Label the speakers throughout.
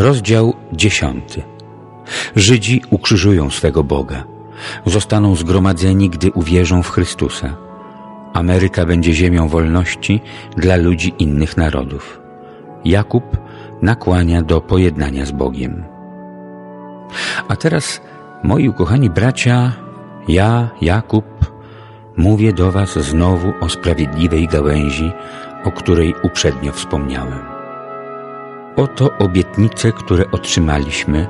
Speaker 1: Rozdział dziesiąty. Żydzi ukrzyżują swego Boga. Zostaną zgromadzeni, gdy uwierzą w Chrystusa. Ameryka będzie ziemią wolności dla ludzi innych narodów. Jakub nakłania do pojednania z Bogiem. A teraz, moi ukochani bracia, ja, Jakub, mówię do was znowu o sprawiedliwej gałęzi, o której uprzednio wspomniałem. Oto obietnice, które otrzymaliśmy,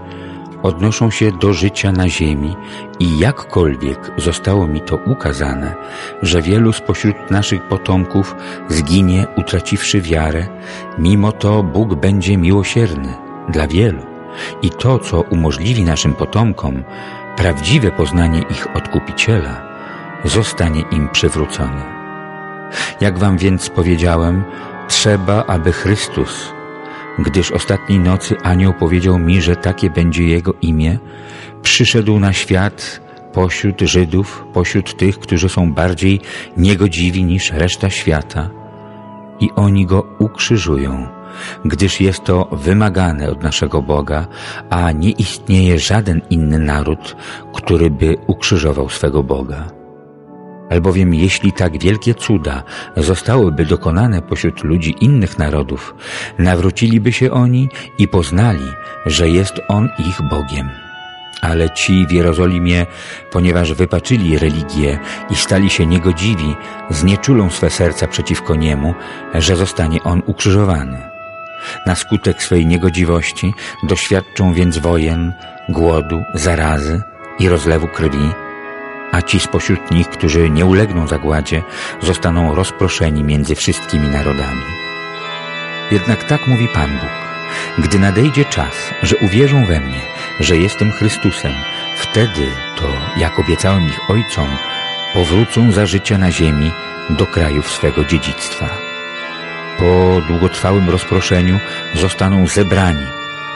Speaker 1: odnoszą się do życia na ziemi i jakkolwiek zostało mi to ukazane, że wielu spośród naszych potomków zginie, utraciwszy wiarę, mimo to Bóg będzie miłosierny dla wielu i to, co umożliwi naszym potomkom prawdziwe poznanie ich Odkupiciela, zostanie im przywrócone. Jak wam więc powiedziałem, trzeba, aby Chrystus gdyż ostatniej nocy anioł powiedział mi, że takie będzie jego imię, przyszedł na świat pośród Żydów, pośród tych, którzy są bardziej niegodziwi niż reszta świata. I oni go ukrzyżują, gdyż jest to wymagane od naszego Boga, a nie istnieje żaden inny naród, który by ukrzyżował swego Boga albowiem jeśli tak wielkie cuda zostałyby dokonane pośród ludzi innych narodów, nawróciliby się oni i poznali, że jest On ich Bogiem. Ale ci w Jerozolimie, ponieważ wypaczyli religię i stali się niegodziwi, znieczulą swe serca przeciwko Niemu, że zostanie On ukrzyżowany. Na skutek swej niegodziwości doświadczą więc wojen, głodu, zarazy i rozlewu krwi, a ci spośród nich, którzy nie ulegną zagładzie, zostaną rozproszeni między wszystkimi narodami. Jednak tak mówi Pan Bóg. Gdy nadejdzie czas, że uwierzą we mnie, że jestem Chrystusem, wtedy to, jak obiecałem ich ojcom, powrócą za życia na ziemi do krajów swego dziedzictwa. Po długotrwałym rozproszeniu zostaną zebrani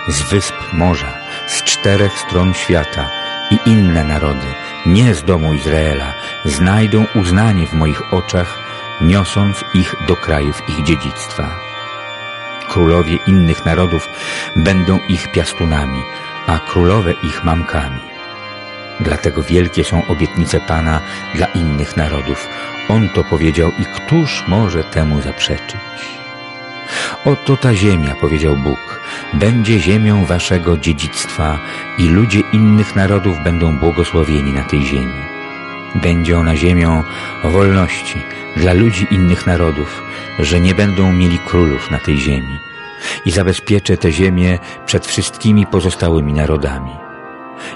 Speaker 1: z wysp morza, z czterech stron świata i inne narody, nie z domu Izraela, znajdą uznanie w moich oczach, niosąc ich do krajów ich dziedzictwa. Królowie innych narodów będą ich piastunami, a królowe ich mamkami. Dlatego wielkie są obietnice Pana dla innych narodów. On to powiedział i któż może temu zaprzeczyć? Oto ta ziemia, powiedział Bóg, będzie ziemią waszego dziedzictwa i ludzie innych narodów będą błogosławieni na tej ziemi. Będzie ona ziemią wolności dla ludzi innych narodów, że nie będą mieli królów na tej ziemi. I zabezpieczę tę ziemię przed wszystkimi pozostałymi narodami.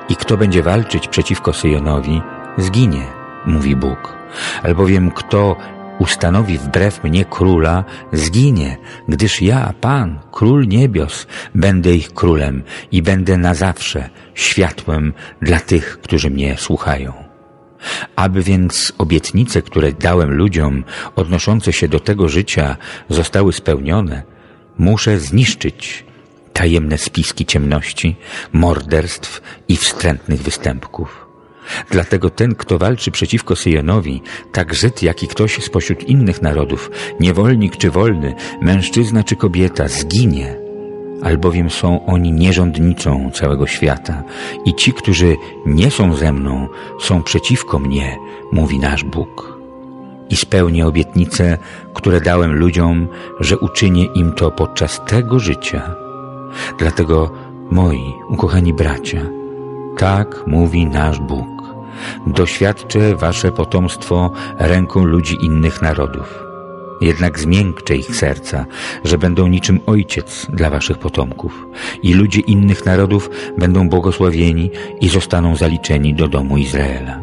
Speaker 1: I kto będzie walczyć przeciwko Syjonowi, zginie, mówi Bóg. Albowiem kto ustanowi wbrew mnie króla, zginie, gdyż ja, Pan, Król Niebios, będę ich królem i będę na zawsze światłem dla tych, którzy mnie słuchają. Aby więc obietnice, które dałem ludziom odnoszące się do tego życia zostały spełnione, muszę zniszczyć tajemne spiski ciemności, morderstw i wstrętnych występków. Dlatego ten, kto walczy przeciwko Syjonowi, tak Żyd, jak i ktoś spośród innych narodów, niewolnik czy wolny, mężczyzna czy kobieta, zginie, albowiem są oni nierządnicą całego świata i ci, którzy nie są ze mną, są przeciwko mnie, mówi nasz Bóg. I spełnię obietnice, które dałem ludziom, że uczynię im to podczas tego życia. Dlatego, moi ukochani bracia, tak mówi nasz Bóg doświadczę wasze potomstwo ręką ludzi innych narodów. Jednak zmiękczę ich serca, że będą niczym ojciec dla waszych potomków i ludzie innych narodów będą błogosławieni i zostaną zaliczeni do domu Izraela.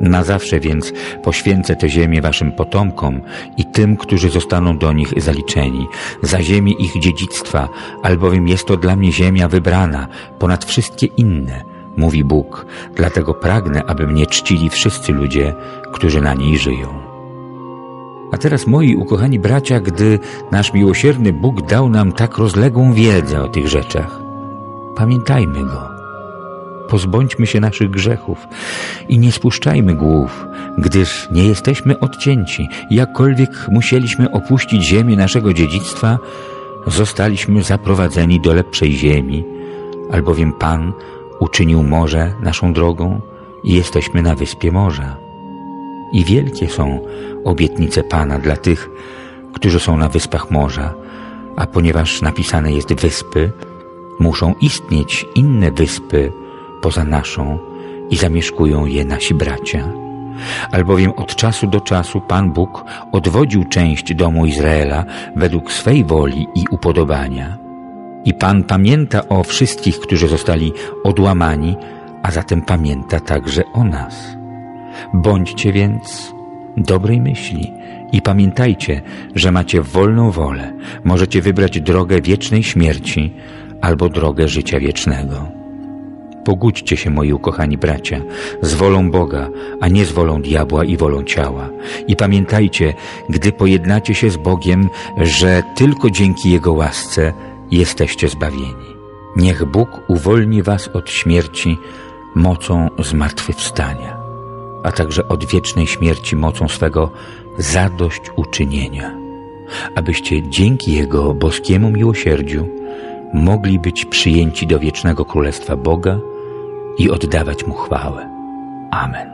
Speaker 1: Na zawsze więc poświęcę tę ziemię waszym potomkom i tym, którzy zostaną do nich zaliczeni, za ziemię ich dziedzictwa, albowiem jest to dla mnie ziemia wybrana ponad wszystkie inne – mówi Bóg, dlatego pragnę, aby mnie czcili wszyscy ludzie, którzy na niej żyją. A teraz, moi ukochani bracia, gdy nasz miłosierny Bóg dał nam tak rozległą wiedzę o tych rzeczach, pamiętajmy Go. Pozbądźmy się naszych grzechów i nie spuszczajmy głów, gdyż nie jesteśmy odcięci. Jakkolwiek musieliśmy opuścić ziemię naszego dziedzictwa, zostaliśmy zaprowadzeni do lepszej ziemi, albowiem Pan uczynił morze naszą drogą i jesteśmy na wyspie morza. I wielkie są obietnice Pana dla tych, którzy są na wyspach morza, a ponieważ napisane jest wyspy, muszą istnieć inne wyspy poza naszą i zamieszkują je nasi bracia. Albowiem od czasu do czasu Pan Bóg odwodził część domu Izraela według swej woli i upodobania. I Pan pamięta o wszystkich, którzy zostali odłamani, a zatem pamięta także o nas. Bądźcie więc dobrej myśli i pamiętajcie, że macie wolną wolę. Możecie wybrać drogę wiecznej śmierci albo drogę życia wiecznego. Pogódźcie się, moi ukochani bracia, z wolą Boga, a nie z wolą diabła i wolą ciała. I pamiętajcie, gdy pojednacie się z Bogiem, że tylko dzięki Jego łasce jesteście zbawieni. Niech Bóg uwolni was od śmierci mocą zmartwychwstania, a także od wiecznej śmierci mocą swego zadośćuczynienia, abyście dzięki Jego boskiemu miłosierdziu mogli być przyjęci do wiecznego Królestwa Boga i oddawać Mu chwałę. Amen.